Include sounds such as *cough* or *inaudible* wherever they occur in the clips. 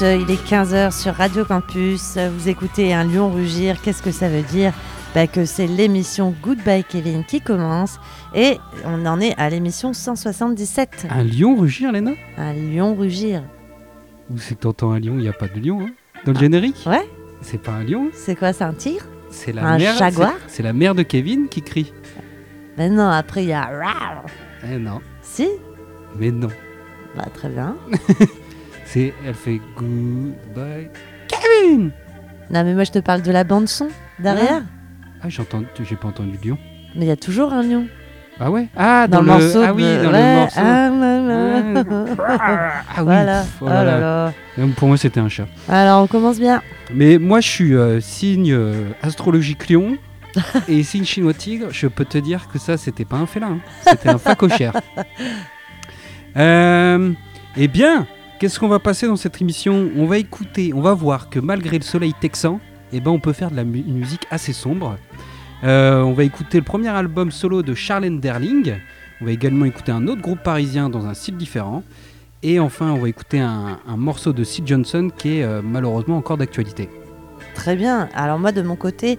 Il est 15h sur Radio Campus, vous écoutez un lion rugir, qu'est-ce que ça veut dire? Bah Que c'est l'émission Goodbye Kevin qui commence et on en est à l'émission 177. Un lion rugir, Léna? Un lion rugir. Où c'est que t'entends un lion Il n'y a pas de lion, hein? Dans le générique? Ouais. C'est pas un lion C'est quoi, c'est un tigre? C'est la Un mère, jaguar? c'est- la mère de Kevin qui crie. Ben non, après il y a... Eh non, Si? Mais non. Bah très bien. *laughs* C'est, elle fait goodbye Kevin Non mais moi je te parle de la bande son derrière. Ah, j'entends, j'ai pas entendu le lion. Mais il y a toujours un lion. Ah ouais? Ah, Dans, dans, le, morceau. Ah oui, dans ouais, le morceau. ah. Ah oui, voilà. pff, oh Oh là là là. là. Pour moi, c'était un chat. Alors on commence bien. Mais moi, je suis euh, signe euh, astrologique lion *laughs* et signe chinois tigre. Je peux te dire que ça, c'était pas un félin, hein. c'était un facochère. *laughs* Euh, eh bien, qu'est-ce qu'on va passer dans cette émission On va écouter, on va voir que malgré le soleil texan, eh ben, on peut faire de la musique assez sombre. Euh, on va écouter le premier album solo de Charlène Derling. On va également écouter un autre groupe parisien dans un style différent. Et enfin, on va écouter un, morceau de Sid Johnson qui est euh, malheureusement encore d'actualité. Très bien. Alors moi de mon côté,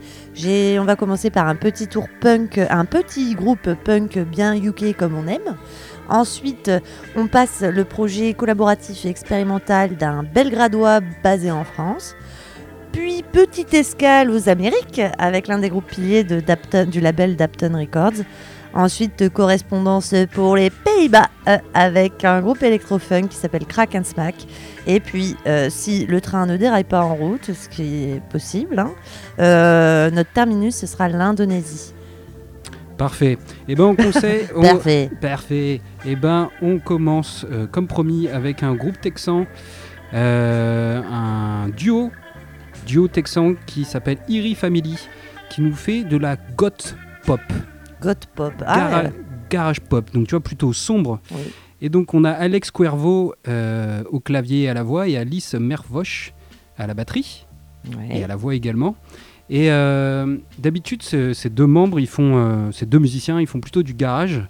on va commencer par un petit tour punk, un petit groupe punk bien UK comme on aime. Ensuite, on passe le projet collaboratif et expérimental d'un Belgradois basé en France. Puis petite escale aux Amériques avec l'un des groupes piliers de du label Dapton Records. Ensuite, correspondance pour les Pays-Bas euh, avec un groupe électro-funk qui s'appelle Crack and Smack. Et puis, euh, si le train ne déraille pas en route, ce qui est possible, hein, euh, notre terminus, sera l'Indonésie. Parfait. Et ben on conseille. *laughs* on- Parfait. Parfait. Et ben on commence euh, comme promis avec un groupe texan, euh, un duo, duo texan qui s'appelle Erie Family, qui nous fait de la goth pop, Goth Pop. Ah, gara- garage pop. Donc tu vois plutôt sombre. oui. Et donc on a Alex Cuervo euh, au clavier et à la voix et Alice Mervosch à la batterie Ouais. et à la voix également. Et euh, d'habitude, ce- ces deux membres, ils font, euh, ces deux musiciens, ils font plutôt du garage,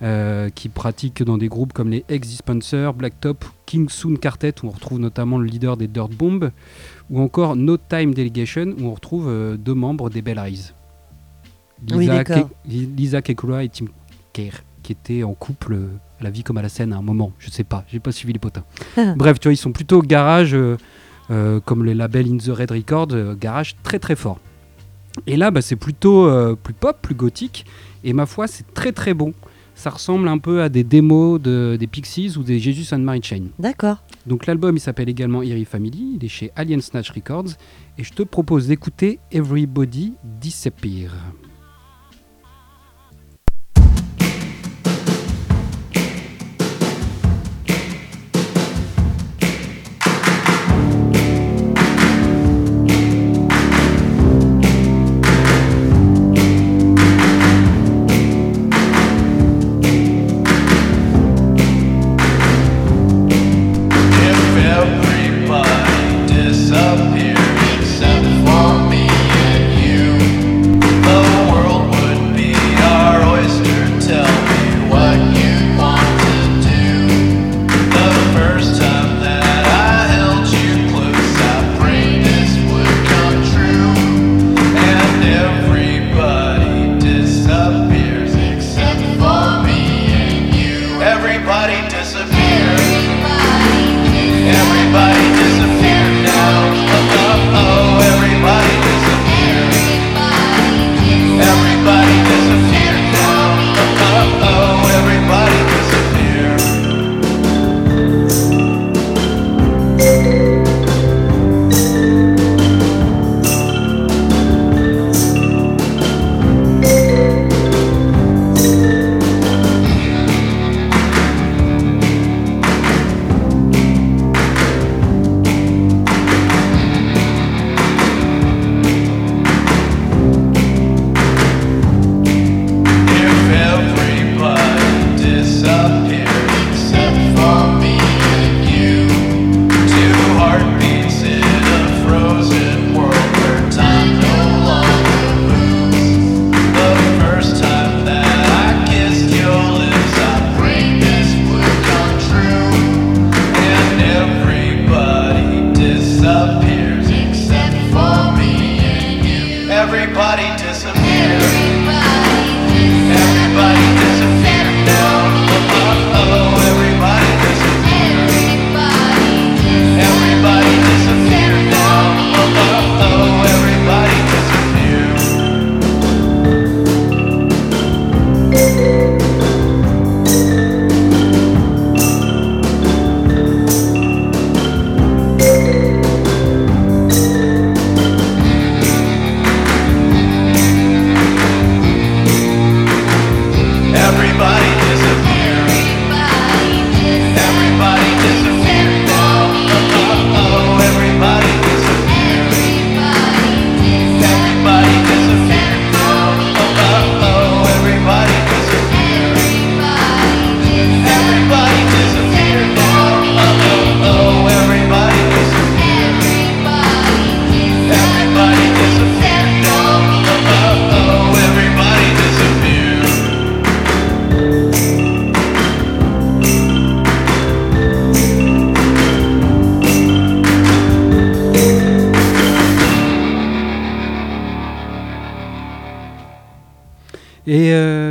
euh, qui pratiquent dans des groupes comme les Ex-Dispenser, Blacktop, King Soon Quartet, où on retrouve notamment le leader des Dirt Bomb, ou encore No Time Delegation, où on retrouve euh, deux membres des Bell Eyes. Lisa, d'accord. Ke- Lisa Kekula et Tim Kerr, qui étaient en couple à la vie comme à la scène à un moment. Je sais pas, j'ai pas suivi les potins. *laughs* Bref, tu vois, ils sont plutôt garage, comme les labels In The Red Records, euh, garage très très fort. Et là, bah, c'est plutôt euh, plus pop, plus gothique, et ma foi, c'est très très bon. Ça ressemble un peu à des démos de, des Pixies ou des Jesus and Mary Chain. D'accord. Donc l'album, il s'appelle également Eerie Family, il est chez Alien Snatch Records, et je te propose d'écouter Everybody Disappear.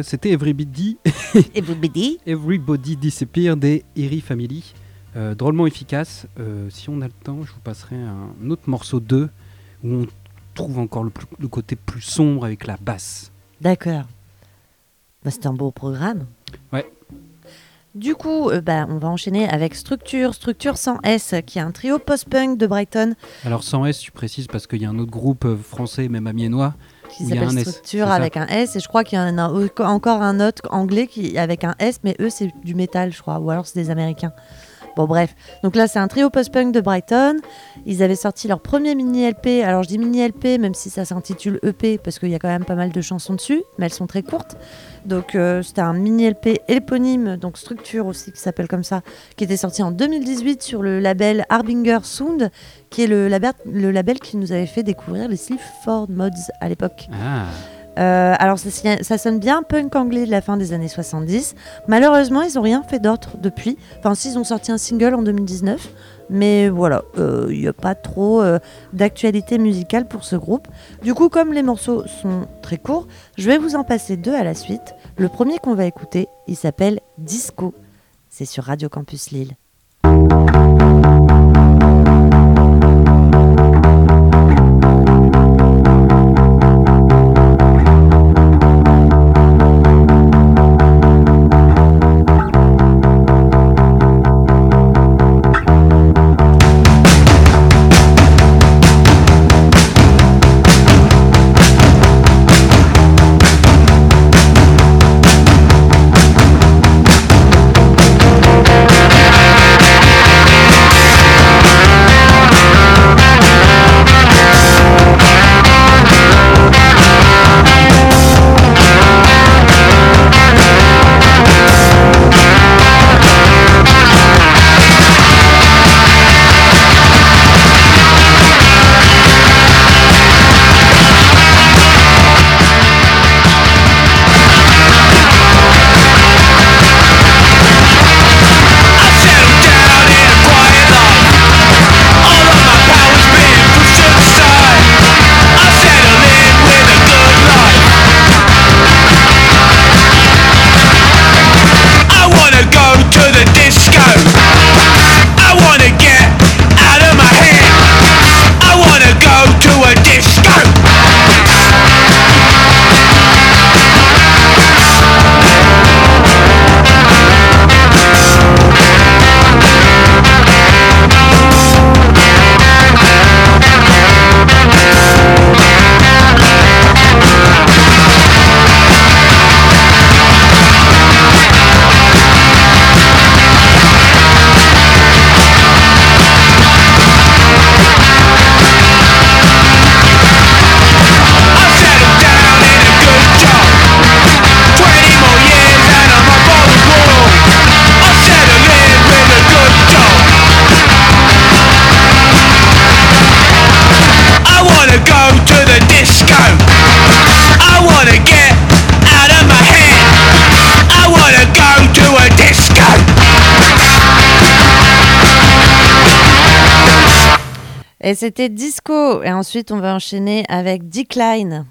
C'était Everybody, *laughs* Everybody. Everybody Disappear des Eerie Family. Euh, drôlement efficace. Euh, si on a le temps, je vous passerai un autre morceau 2 où on trouve encore le, plus- le côté plus sombre avec la basse. D'accord. Bah, C'était un beau programme. Ouais. Du coup, euh, bah, on va enchaîner avec Structure, Structure sans S, qui est un trio post-punk de Brighton Alors sans S, tu précises parce qu'il y a un autre groupe français, même amiénois. Qui s'appelle Structure avec un S. Et je crois qu'il y en a encore un autre anglais qui, avec un S, mais eux, c'est du métal, je crois. Ou alors c'est des Américains. Bon, bref. Donc là, c'est un trio post-punk de Brighton. Ils avaient sorti leur premier mini-LP. Alors, je dis mini-LP, même si ça s'intitule EP, parce qu'il y a quand même pas mal de chansons dessus, mais elles sont très courtes. Donc, euh, c'était un mini-LP éponyme, donc Structure aussi, qui s'appelle comme ça, qui était sorti en 2018 sur le label Harbinger Sound, qui est le label, qui nous avait fait découvrir les Sleaford Mods à l'époque. Ah, Euh, alors ça, sonne bien punk anglais de la fin des années 70. Malheureusement, ils n'ont rien fait d'autre depuis. Enfin, si, ils ont sorti un single en 2019. Mais voilà, euh, il n'y a pas trop euh, d'actualité musicale pour ce groupe. Du coup, comme les morceaux sont très courts, je vais vous en passer deux à la suite. Le premier qu'on va écouter, il s'appelle Disco. C'est sur Radio Campus Lille. Et c'était Disco. Et ensuite, on va enchaîner avec Decline.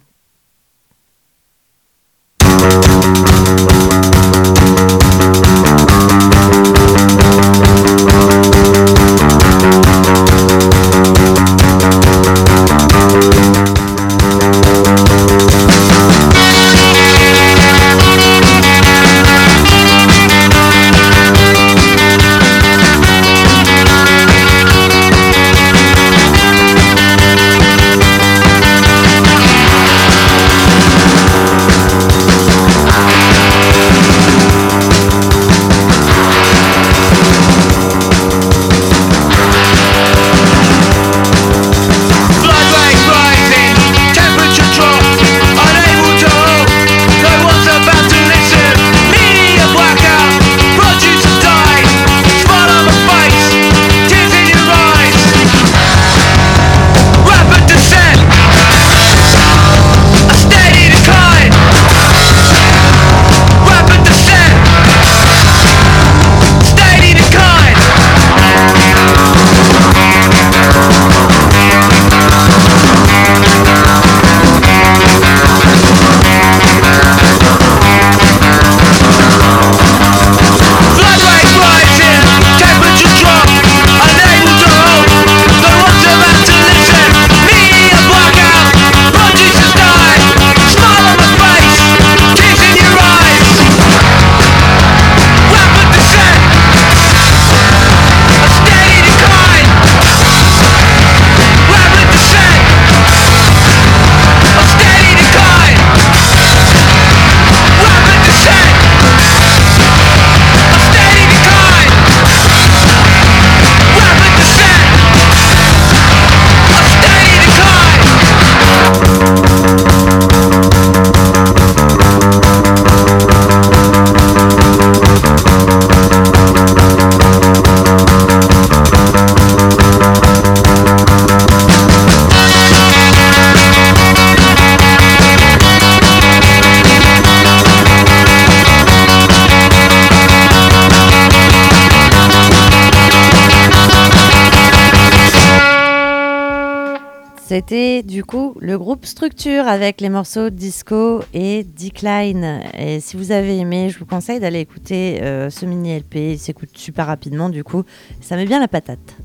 C'était du coup le groupe Structure avec les morceaux Disco et Decline. Et si vous avez aimé, je vous conseille d'aller écouter euh, ce mini LP. Il s'écoute super rapidement du coup. Ça met bien la patate.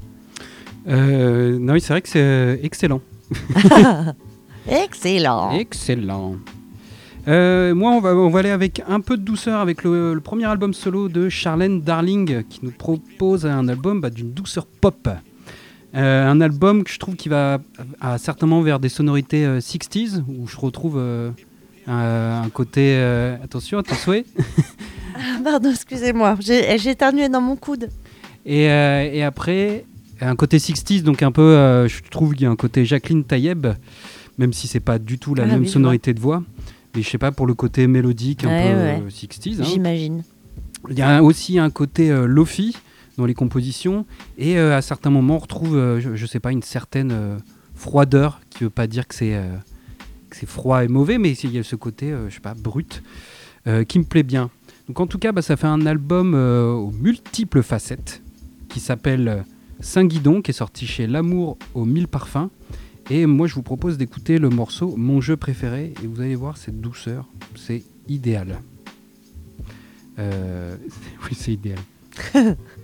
Euh, non, oui, c'est vrai que c'est euh, excellent. *laughs* Excellent. Excellent. Euh, moi, on va, on va aller avec un peu de douceur avec le, le premier album solo de Charlène Darling qui nous propose un album bah, d'une douceur pop. Euh, un album que je trouve qui va à, certainement vers des sonorités euh, 60s où je retrouve euh, un, un côté. euh, attention à tes souhaits. Ah, *laughs* Pardon, excusez-moi. J'ai éternué dans mon coude. Et, et après, un côté 60s, donc un peu, je trouve qu'il y a un côté Jacqueline Taïeb, même si c'est pas du tout la Ah, même oui, sonorité de voix. Mais je sais pas, pour le côté mélodique, un Ouais, peu ouais. euh, 60s. hein. J'imagine. Il y a aussi un côté lofi dans les compositions. Et euh, à certains moments, on retrouve, euh, je, sais pas, une certaine euh, froideur, qui veut pas dire que c'est froid et mauvais, mais il y a ce côté, je sais pas, brut, qui me plaît bien. Donc en tout cas, bah, ça fait un album aux multiples facettes, qui s'appelle euh, Saint-Guidon, qui est sorti chez L'amour aux mille parfums. Et moi, je vous propose d'écouter le morceau Mon jeu préféré, et vous allez voir cette douceur, c'est idéal. *laughs* Oui, c'est idéal. *laughs*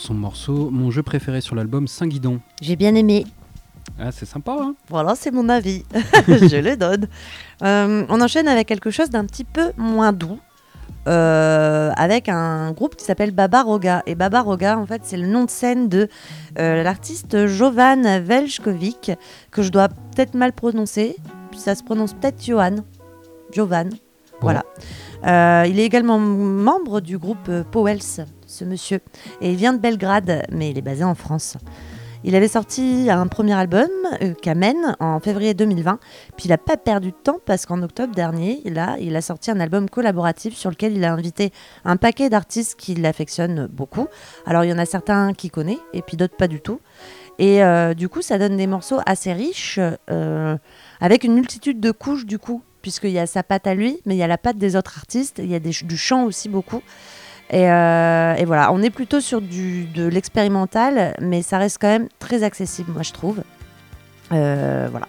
son morceau Mon jeu préféré sur l'album Saint-Guidon. J'ai bien aimé. Ah, c'est sympa, hein Voilà, c'est mon avis. *laughs* je le donne. Euh, on enchaîne avec quelque chose d'un petit peu moins doux. euh, avec un groupe qui s'appelle Baba Roga. Et Baba Roga, en fait, c'est le nom de scène de euh, l'artiste Jovan Veljkovic, que je dois peut-être mal prononcer. Ça se prononce peut-être Johan. Jovan. Voilà. Euh, il est également membre du groupe Powells, ce monsieur. Et il vient de Belgrade, mais il est basé en France. Il avait sorti un premier album, euh, Kamen, en février 2020. Puis il n'a pas perdu de temps parce qu'en octobre dernier, là, il a sorti un album collaboratif sur lequel il a invité un paquet d'artistes qu'il affectionne beaucoup. Alors il y en a certains qu'il connaît et puis d'autres pas du tout. Et euh, du coup, ça donne des morceaux assez riches, euh, avec une multitude de couches du coup, puisqu'il y a sa patte à lui, mais il y a la patte des autres artistes, il y a du chant aussi beaucoup. Et, euh, et voilà, on est plutôt sur du, de l'expérimental, mais ça reste quand même très accessible, moi je trouve. Euh, voilà.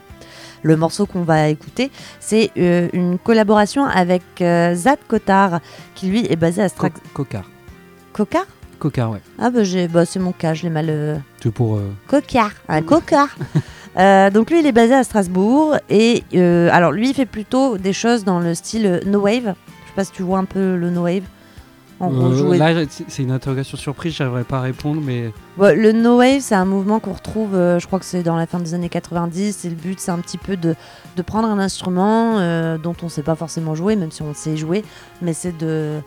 Le morceau qu'on va écouter, c'est euh, une collaboration avec Zad Kotar, qui lui est basé à Co- Strax. Cocard. Kotar Cocard, ouais. Ah bah, bah c'est mon cas, je l'ai mal. C'est pour. Cocard, un cocard. Euh, donc lui, il est basé à Strasbourg et euh, alors lui, il fait plutôt des choses dans le style no wave. Je sais pas si tu vois un peu le no wave. En euh, là, c'est une interrogation surprise, j'arriverai pas à répondre, mais Ouais, le no wave, c'est un mouvement qu'on retrouve, euh, je crois que c'est dans la fin des années 90. Et le but, c'est un petit peu de, de prendre un instrument euh, dont on sait pas forcément jouer, même si on sait jouer, mais c'est de,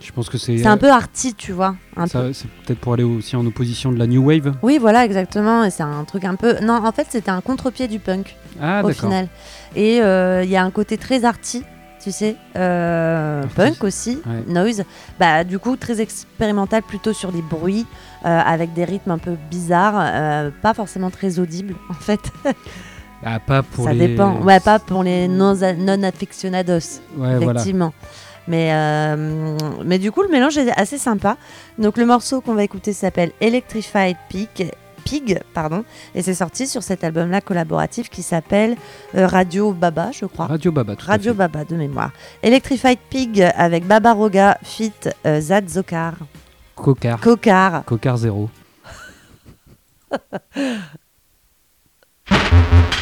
je pense que c'est. c'est un peu arty, tu vois. peu. C'est peut-être pour aller aussi en opposition de la New Wave. Oui, voilà, exactement. Et c'est un truc un peu. Non, en fait, c'était un contre-pied du punk. Ah, au final. Et il y a un côté très arty, tu sais, euh, punk aussi, Ouais. noise. Bah, du coup, très expérimental plutôt sur des bruits, euh, avec des rythmes un peu bizarres, euh, pas forcément très audibles en fait. *laughs* Ah, pas pour Ça les. dépend. Ouais, pas pour les non- non-aficionados, Ouais, voilà. effectivement. Mais, mais du coup, le mélange est assez sympa. Donc, le morceau qu'on va écouter s'appelle Electrified Pig. Pig, pardon, et c'est sorti sur cet album-là collaboratif qui s'appelle euh, Radio Baba, je crois. Radio Baba, tout à Radio fait. Baba de mémoire. Electrified Pig avec Baba Roga, fit euh, Zad Zokar. Cocard. Kokar. Cocard zéro. *laughs*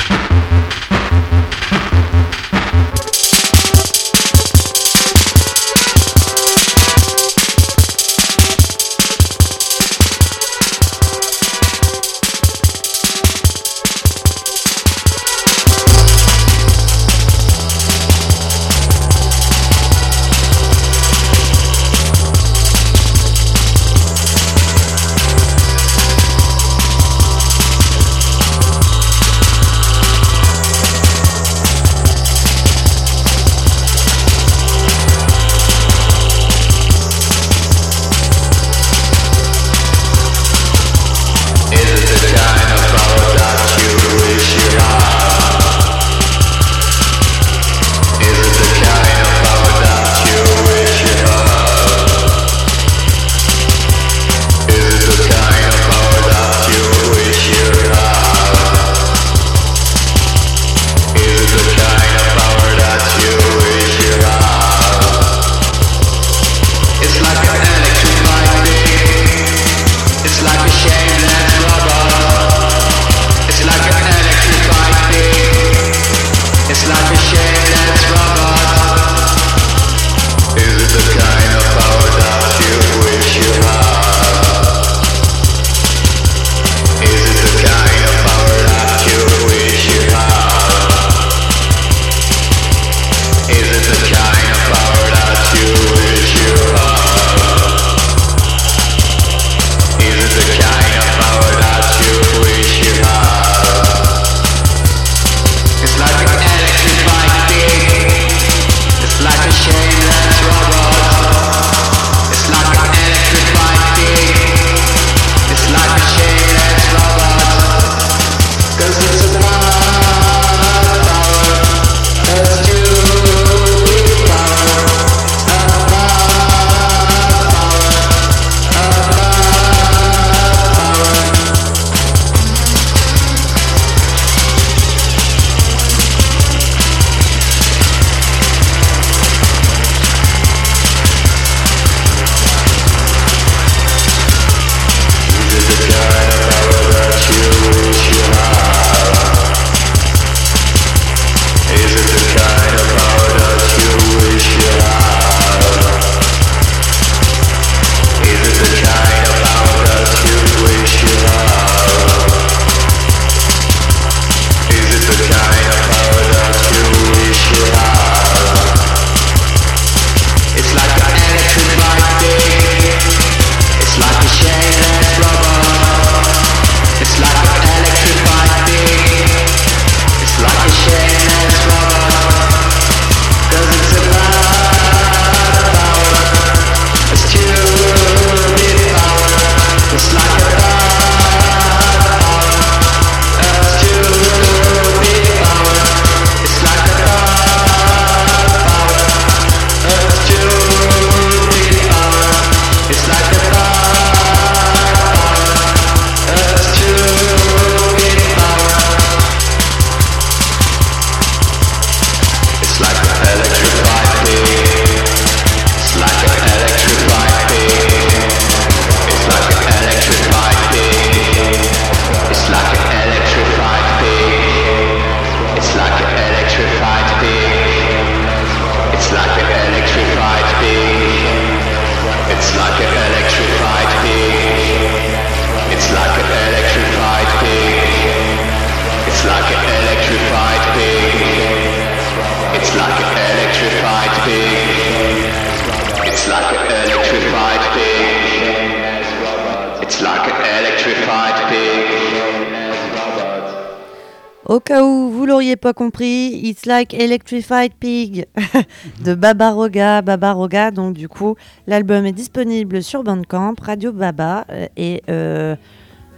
pas compris, It's Like Electrified Pig *laughs* de Baba Roga. Baba Roga, donc du coup, l'album est disponible sur Bandcamp, Radio Baba. euh, Et, euh,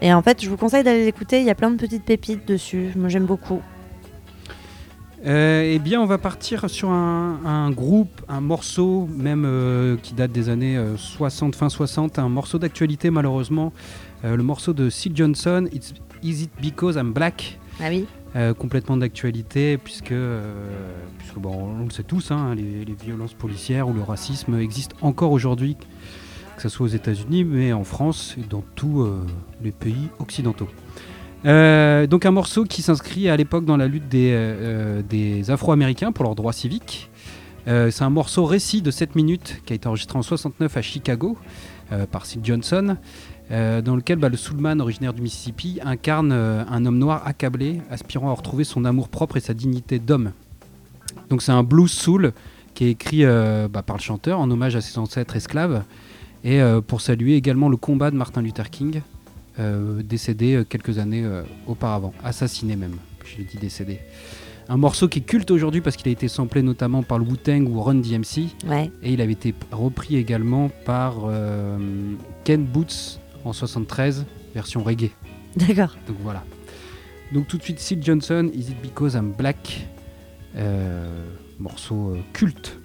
et en fait, je vous conseille d'aller l'écouter. Il y a plein de petites pépites dessus. Moi, j'aime beaucoup. Euh, eh bien, on va partir sur un, un groupe, un morceau, même euh, qui date des années euh, 60, fin 60, un morceau d'actualité malheureusement. Euh, le morceau de Sid Johnson, It's, Is It Because I'm Black? Ah oui Euh, complètement d'actualité puisque, euh, puisque bon, on le sait tous, hein, les, violences policières ou le racisme existent encore aujourd'hui, que ce soit aux États-Unis, mais en France et dans tous euh, les pays occidentaux. Donc un morceau qui s'inscrit à l'époque dans la lutte des, des Afro-Américains pour leurs droits civiques. C'est un morceau récit de 7 minutes qui a été enregistré en 69 à Chicago par Sid Johnson, dans lequel bah, le soulman originaire du Mississippi incarne euh, un homme noir accablé, aspirant à retrouver son amour propre et sa dignité d'homme. Donc c'est un blues soul qui est écrit euh, bah, par le chanteur en hommage à ses ancêtres esclaves et euh, pour saluer également le combat de Martin Luther King, euh, décédé euh, quelques années euh, auparavant, assassiné même, je l'ai dit décédé. Un morceau qui est culte aujourd'hui parce qu'il a été samplé notamment par le Wu-Tang ou Run DMC Ouais. et il avait été repris également par euh, Ken Boots en 73, version reggae. D'accord. Donc voilà. Donc tout de suite, Sid Johnson, Is It Because I'm Black Euh, Morceau euh, culte.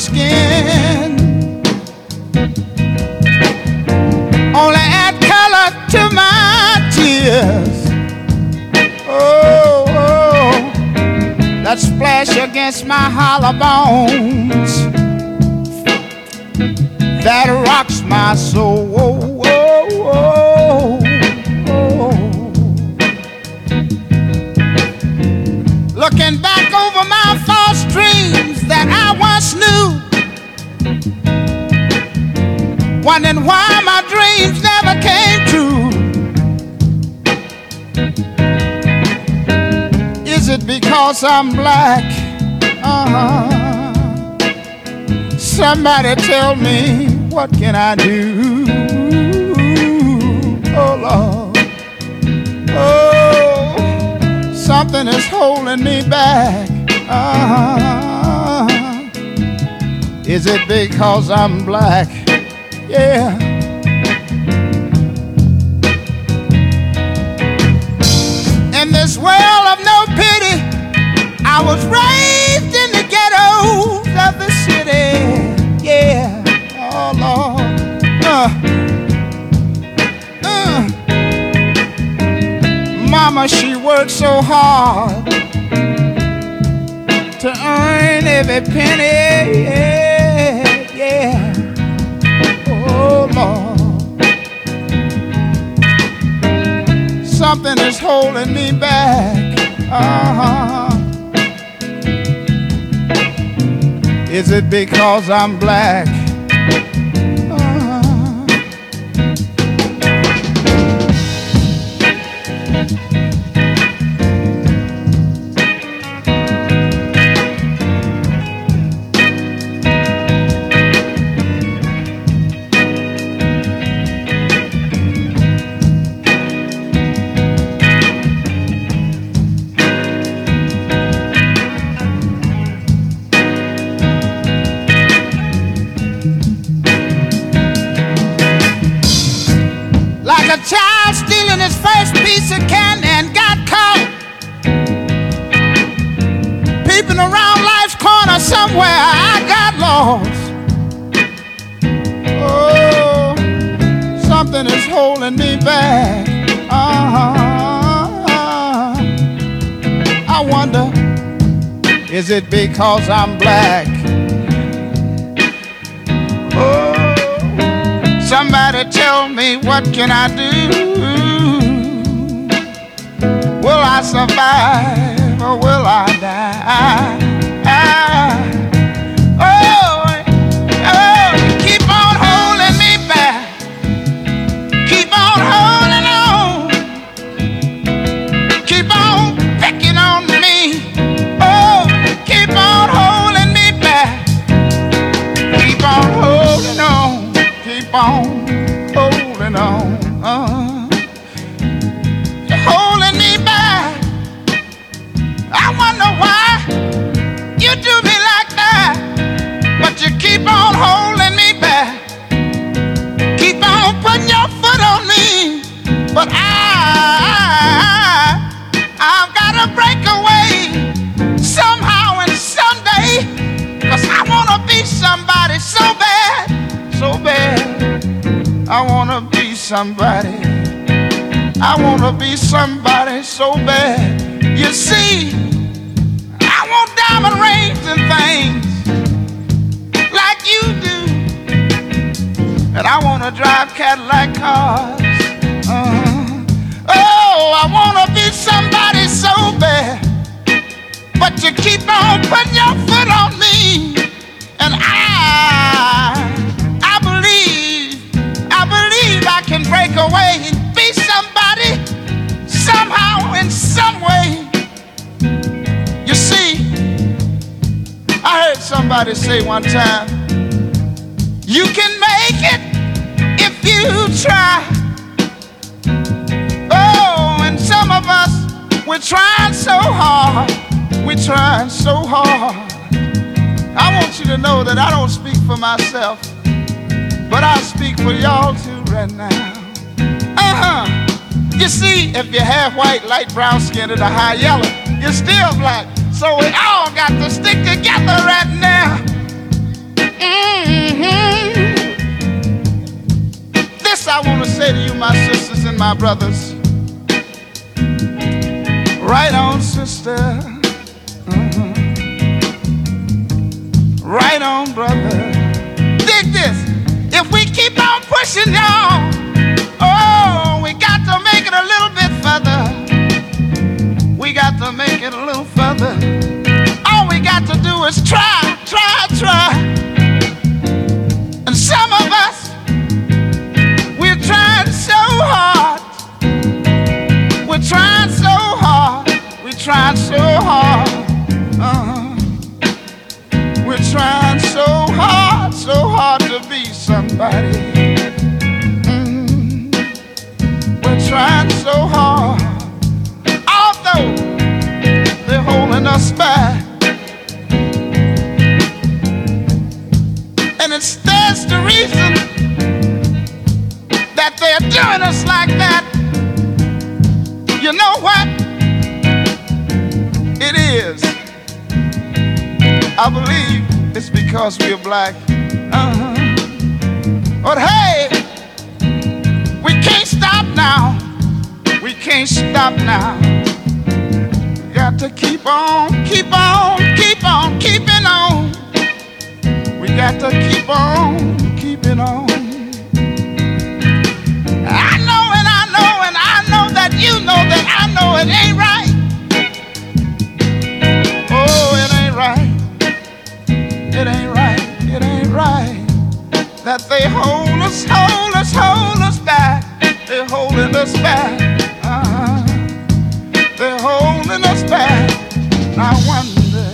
Skin only add color to my tears. Oh, oh, that splash against my hollow bones that rocks my soul. I'm black? Uh-huh. Somebody tell me what can I do? Oh Lord. Oh, something is holding me back. Uh-huh. Is it because I'm black? Yeah. I was raised in the ghettos of the city. Yeah. Oh Lord. Uh. Uh. Mama, she worked so hard to earn every penny. Yeah, yeah. Oh Lord, something is holding me back. Uh-huh. Is it because I'm black? Holding me back. Uh-huh. I wonder, is it because I'm black? Oh, Somebody tell me what can I do? Will I survive or will I die? Somebody. I wanna be somebody so bad. You see, I want diamond rings and things like you do. And I wanna drive Cadillac cars. Uh-huh. Oh, I wanna be somebody so bad. But you keep on putting your foot on me. And I break away and be somebody somehow in some way. You see, I heard somebody say one time, you can make it if you try. Oh, and some of us, we're trying so hard. We're trying so hard. I want you to know that I don't speak for myself, but I speak for y'all too right now. Huh. You see, if you're half white, light brown skin, or the high yellow, you're still black. So we all got to stick together right now. hmm This I want to say to you, my sisters and my brothers. Right on, sister. Mhm. Right on, brother. Dig this. If we keep on pushing y'all, we got to make it a little bit further. We got to make it a little further. All we got to do is try, try, try. And some of us, we're trying so hard. We're trying so hard. We're trying so hard. Uh-huh. We're trying so hard, so hard to be somebody. Trying so hard. Although they're holding us back. And it's that's the reason that they're doing us like that. You know what? It is. I believe it's because we're black. Uh-huh. But hey, now. We can't stop now. Got to keep on, keep on, keep on, keeping on. We got to keep on, keeping on. I know and I know and I know that you know that I know it ain't right. Oh, it ain't right. It ain't right. It ain't right. That they hold us, hold us, hold us back. They're holding us back. Uh-huh. They're holding us back. I wonder.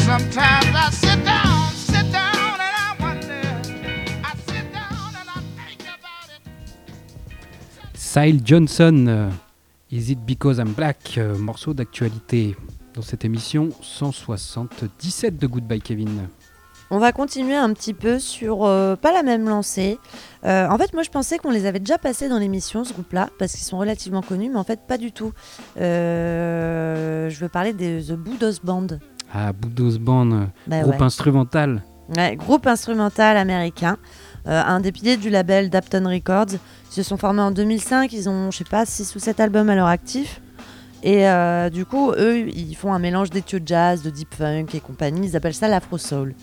Sometimes I sit down, sit down, and I wonder. I sit down and I think about it. Sile Johnson, euh, Is It Because I'm Black euh, Morceau d'actualité dans cette émission 177 de Goodbye Kevin. On va continuer un petit peu sur euh, pas la même lancée. Euh, en fait, moi je pensais qu'on les avait déjà passés dans l'émission, ce groupe-là, parce qu'ils sont relativement connus, mais en fait pas du tout. Euh, je veux parler des The Boudos Band. Ah, Boudos Band, Bah groupe ouais. instrumental. Ouais, groupe instrumental américain, un des piliers du label Dapton Records. Ils se sont formés en 2005, ils ont, je sais pas, 6 ou 7 albums à leur actif. Et euh, du coup, eux, ils font un mélange d'études jazz, de deep funk et compagnie. Ils appellent ça l'afro soul.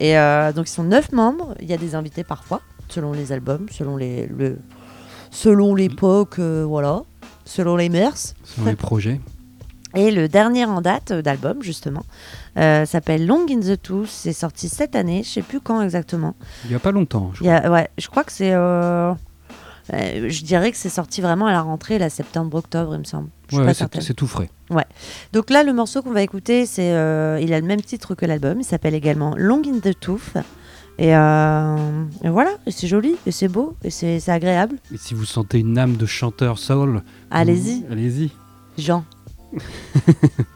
Et euh, donc, ils sont 9 membres. Il y a des invités parfois, selon les albums, selon les, le, selon l'époque, euh, voilà, selon les mers. Selon les projets. *laughs* Et le dernier en date euh, d'album, justement, euh, s'appelle Long in the Tooth. C'est sorti cette année, je sais plus quand exactement. Il n'y a pas longtemps. je y a- ouais, je crois que c'est. Euh, je dirais que c'est sorti vraiment à la rentrée, là, septembre-octobre, il me semble. Ouais, c'est tout frais. Donc là, le morceau qu'on va écouter, c'est, euh, il a le même titre que l'album. Il s'appelle également Long in the Tooth. Et, euh, et voilà, c'est joli, et c'est beau, et c'est agréable. Et si vous sentez une âme de chanteur soul, Allez-y, Allez-y. Jean. *laughs*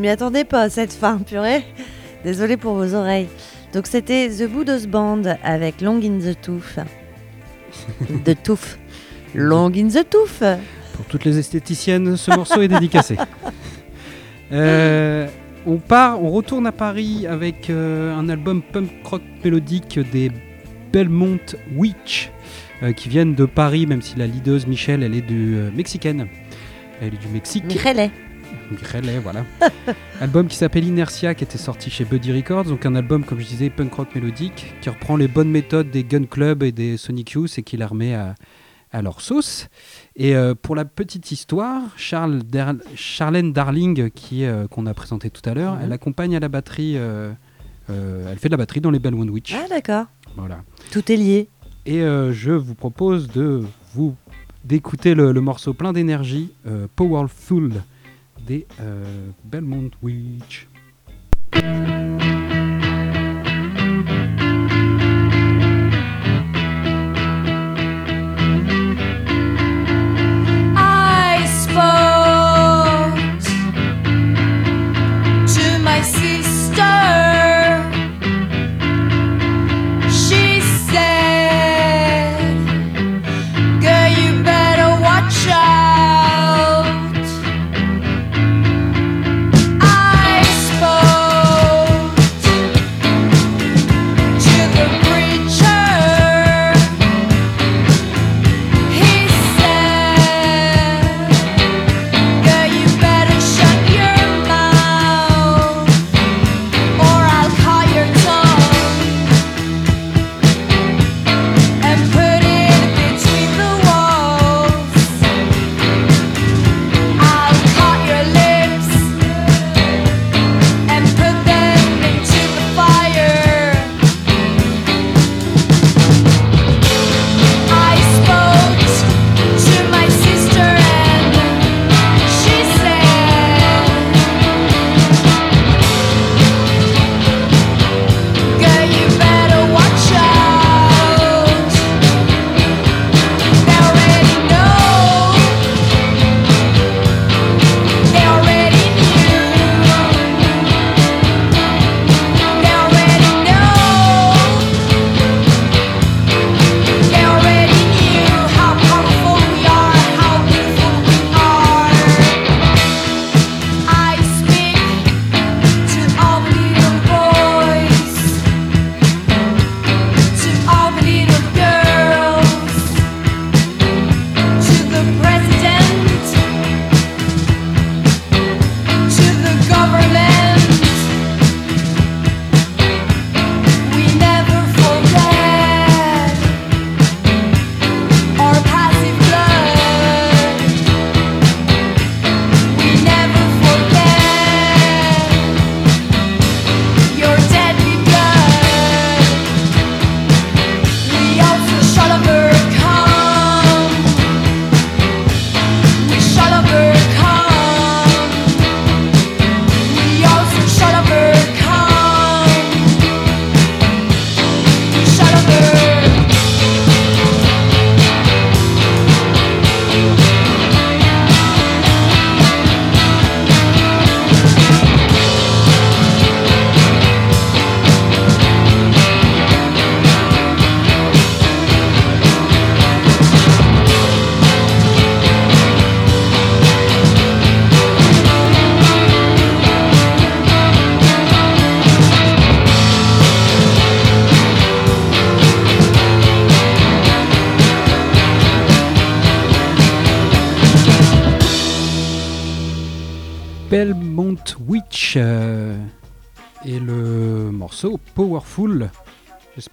m'y attendais pas à cette fin, purée. Désolée pour vos oreilles. Donc c'était The Budos Band avec Long in the Tooth. *laughs* The Tooth. Long in the Tooth. Pour toutes les esthéticiennes, ce morceau est dédicacé. *laughs* Euh, on part, on retourne à Paris avec euh, un album punk rock mélodique des Belmont Witch euh, qui viennent de Paris, même si la leaduse Michelle, elle est du mexicaine. Elle est du Mexique. Relais, voilà. *laughs* album qui s'appelle Inertia, qui était sorti chez Buddy Records. Donc un album, comme je disais, punk rock mélodique, qui reprend les bonnes méthodes des Gun Club et des Sonic Youth et qui la remet à, à leur sauce. Et euh, pour la petite histoire, Charles Charlène Darling, qui euh, qu'on a présenté tout à l'heure, Mhm. elle accompagne à la batterie. euh, elle fait de la batterie dans les Bellwood Witch. Ah d'accord. Voilà. Tout est lié. Et je vous propose de vous d'écouter le, le morceau plein d'énergie, Powerful des euh, Belmont Witch.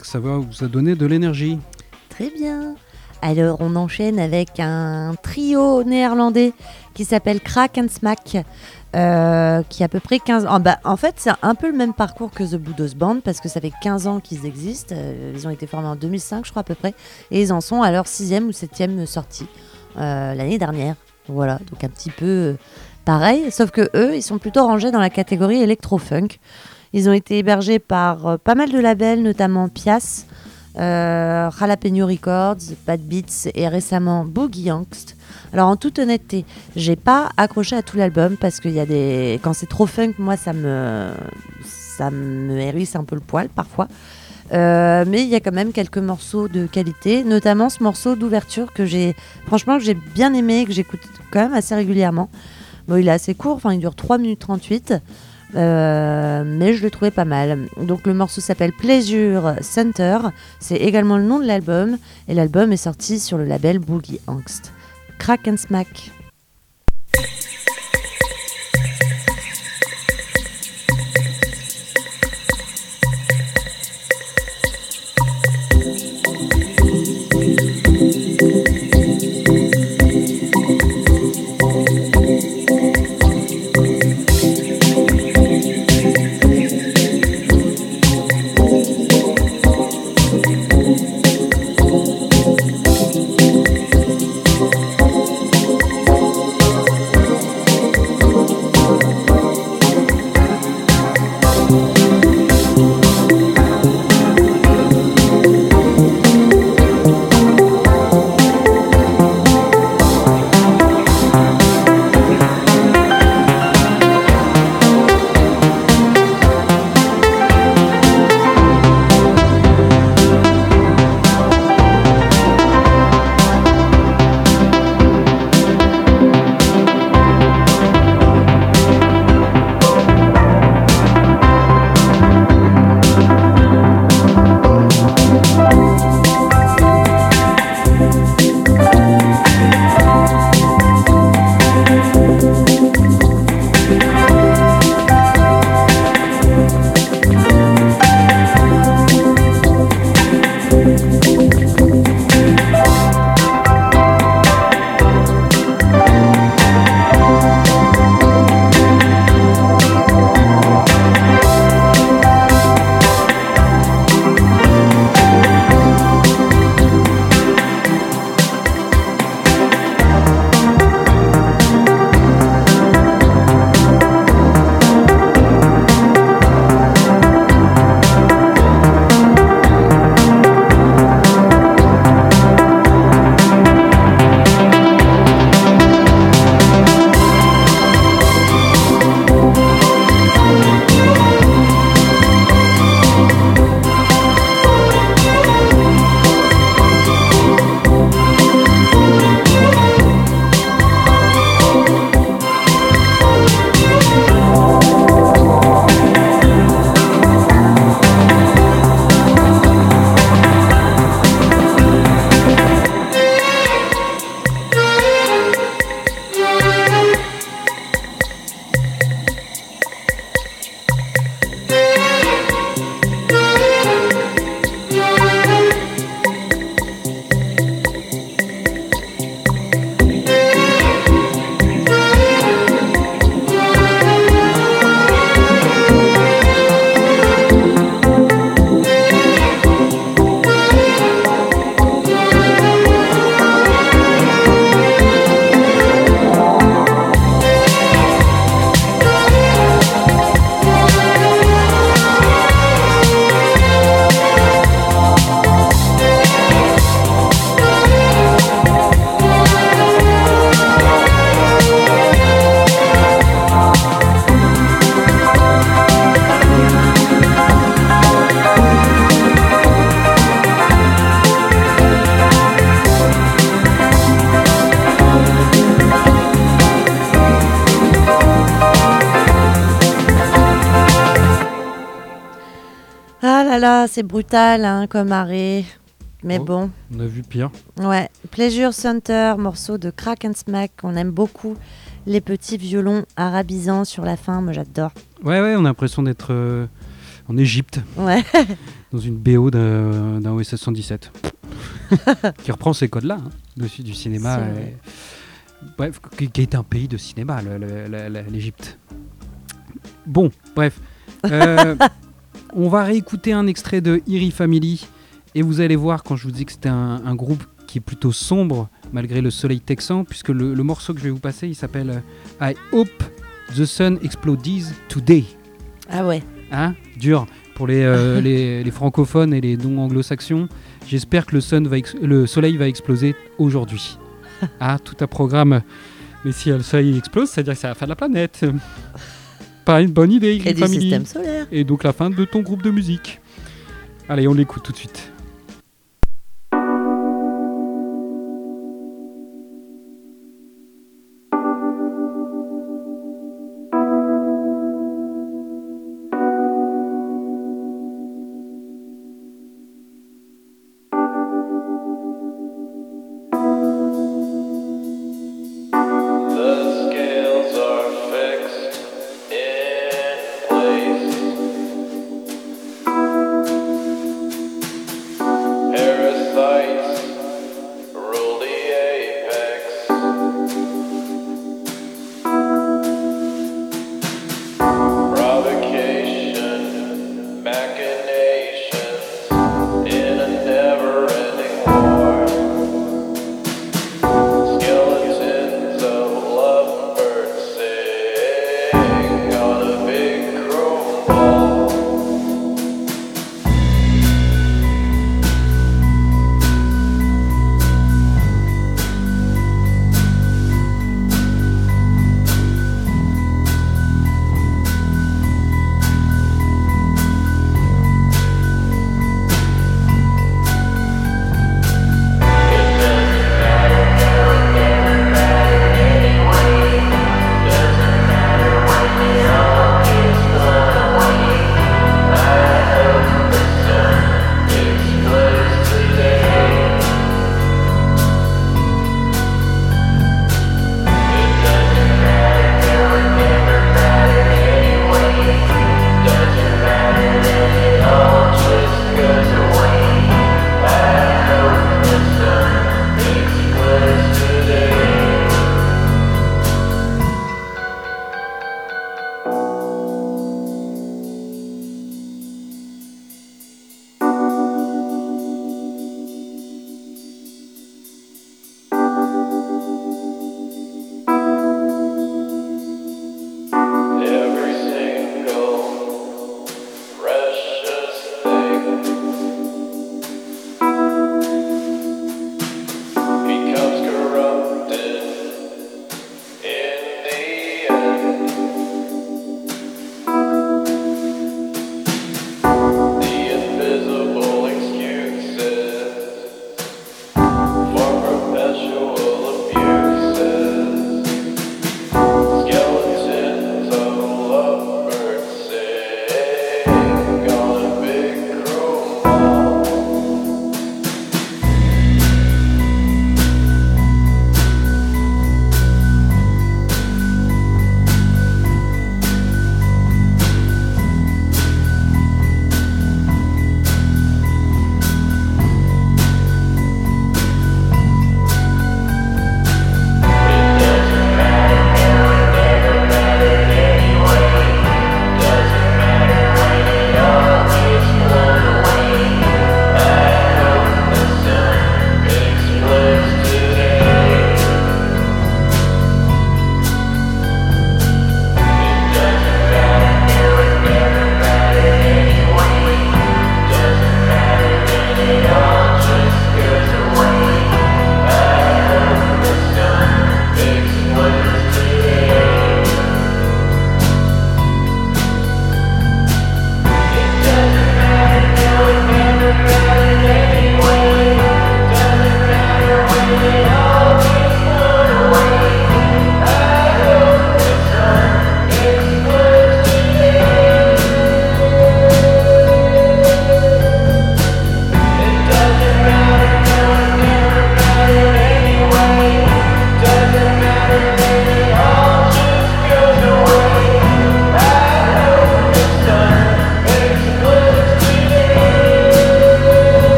Que ça va vous a donné de l'énergie. Très bien. Alors, on enchaîne avec un trio néerlandais qui s'appelle Crack and Smack, euh, qui a à peu près 15 ans. bah, en fait, c'est un peu le même parcours que The Budos Band, parce que ça fait 15 ans qu'ils existent. Euh, ils ont été formés en 2005, je crois, à peu près. Et ils en sont à leur sixième ou septième sortie euh, l'année dernière. Voilà, donc un petit peu pareil, sauf que eux, ils sont plutôt rangés dans la catégorie électro-funk. Ils ont été hébergés par euh, pas mal de labels, notamment Pias, euh, Jalapeno Records, Bad Beats et récemment Boogie Angst. Alors en toute honnêteté, j'ai pas accroché à tout l'album parce qu'il y a des quand c'est trop funk, moi ça me ça me hérisse un peu le poil parfois. Euh, mais il y a quand même quelques morceaux de qualité, notamment ce morceau d'ouverture que j'ai franchement que j'ai bien aimé, que j'écoute quand même assez régulièrement. Bon, il est assez court, enfin il dure 3 minutes 38. Euh, mais je le trouvais pas mal. Donc le morceau s'appelle Pleasure Center, c'est également le nom de l'album, et l'album est sorti sur le label Boogie Angst. Crack and Smack. Là là, c'est brutal hein, comme arrêt. Mais Oh. bon, On a vu pire. ouais. Pleasure Center, morceau de Crack and Smack. On aime beaucoup les petits violons arabisants sur la fin. Moi, j'adore. Ouais, ouais, on a l'impression d'être euh, en Égypte, Ouais. *laughs* dans une BO d'un d'un OSS 117. *laughs* qui reprend ces codes-là, hein, dessus du cinéma. Et- Bref, qui, qui est un pays de cinéma, l'Égypte. Bon, bref. Euh, *laughs* On va réécouter un extrait de Eerie Family et vous allez voir quand je vous dis que c'était un, groupe qui est plutôt sombre malgré le soleil texan, puisque le, morceau que je vais vous passer il s'appelle euh, I Hope the Sun Explodes Today. Ah ouais. Hein? Dur pour euh, *laughs* les, les, francophones et les non-anglo-saxons. J'espère que le, sun va le soleil va exploser aujourd'hui. *laughs* Ah, tout un programme. Mais si le soleil explose, ça veut dire que c'est la fin de la planète. *laughs* pas une bonne idée. Et du système. Et donc la fin de ton groupe de musique. Allez, on l'écoute tout de suite.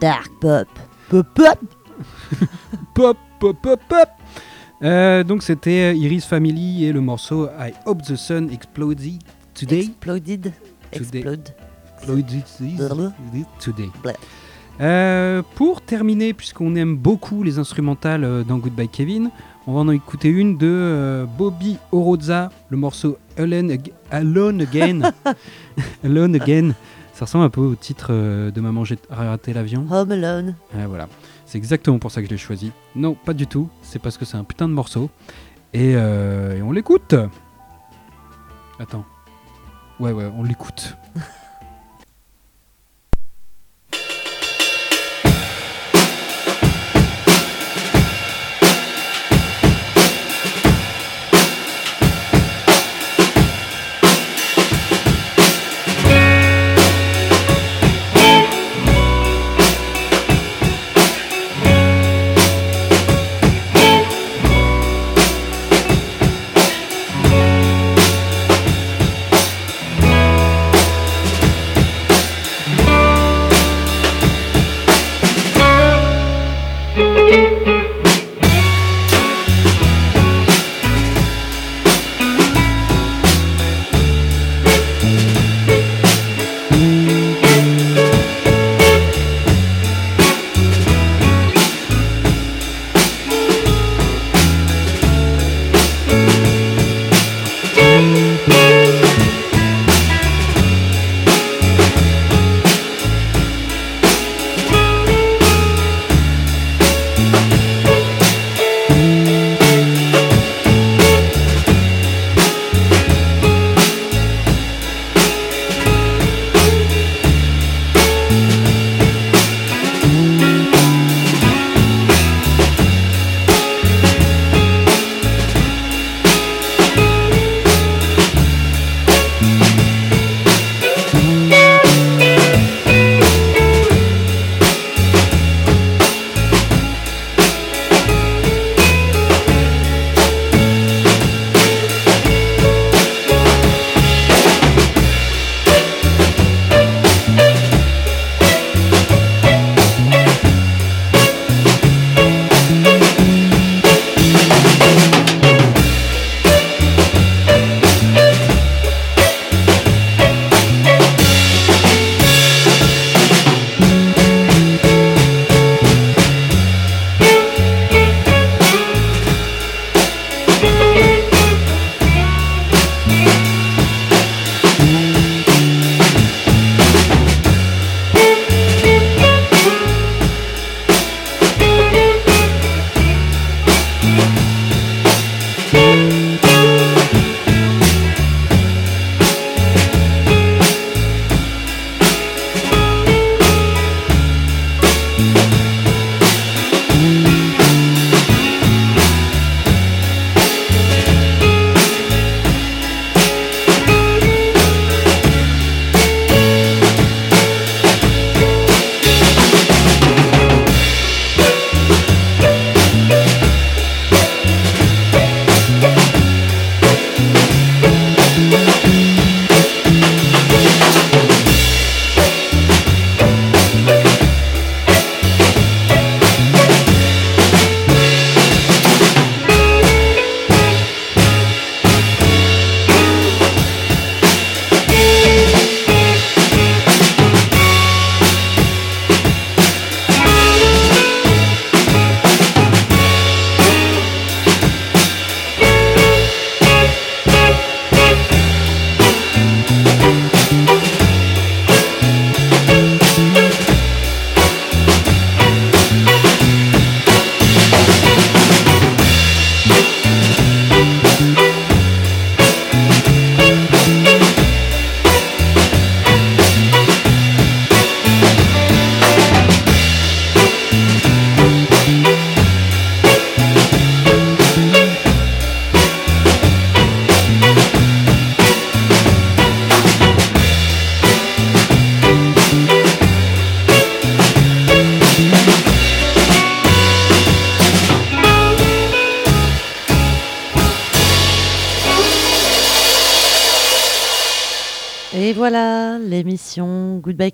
dark pop. Pop pop *laughs* Pop pop pop euh, donc c'était euh, Iris Family et le morceau I Hope the Sun Explodes Today. Exploded. Today. Exploded. Today. Euh, pour terminer, puisqu'on aime beaucoup les instrumentales euh, dans Goodbye Kevin, on va en écouter une de Bobby Oroza, le morceau Alone Again. Alone Again. *laughs* Ça ressemble un peu au titre euh, de Maman j'ai raté l'avion. Home Alone. Ouais, voilà. C'est exactement pour ça que je l'ai choisi. Non, pas du tout. C'est parce que c'est un putain de morceau. Et, euh, et on l'écoute. Attends. Ouais, ouais, on l'écoute.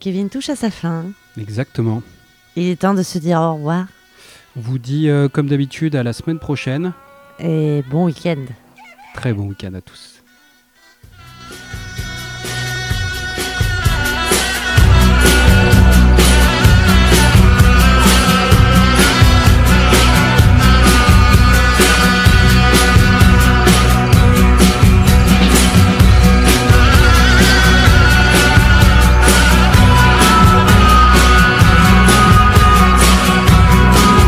Kevin touche à sa fin. Exactement. Il est temps de se dire au revoir On vous dit, euh, comme d'habitude, à la semaine prochaine. et bon week-end. Très bon week-end à tous.